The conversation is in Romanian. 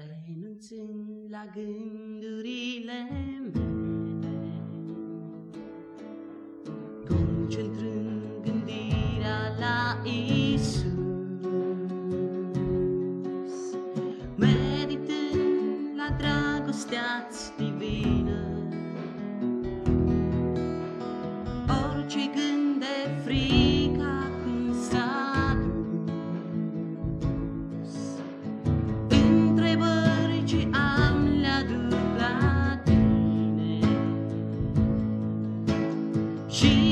renunțând la gândurile mele, concentrând gândirea la Isus, meditând la dragostea ți sim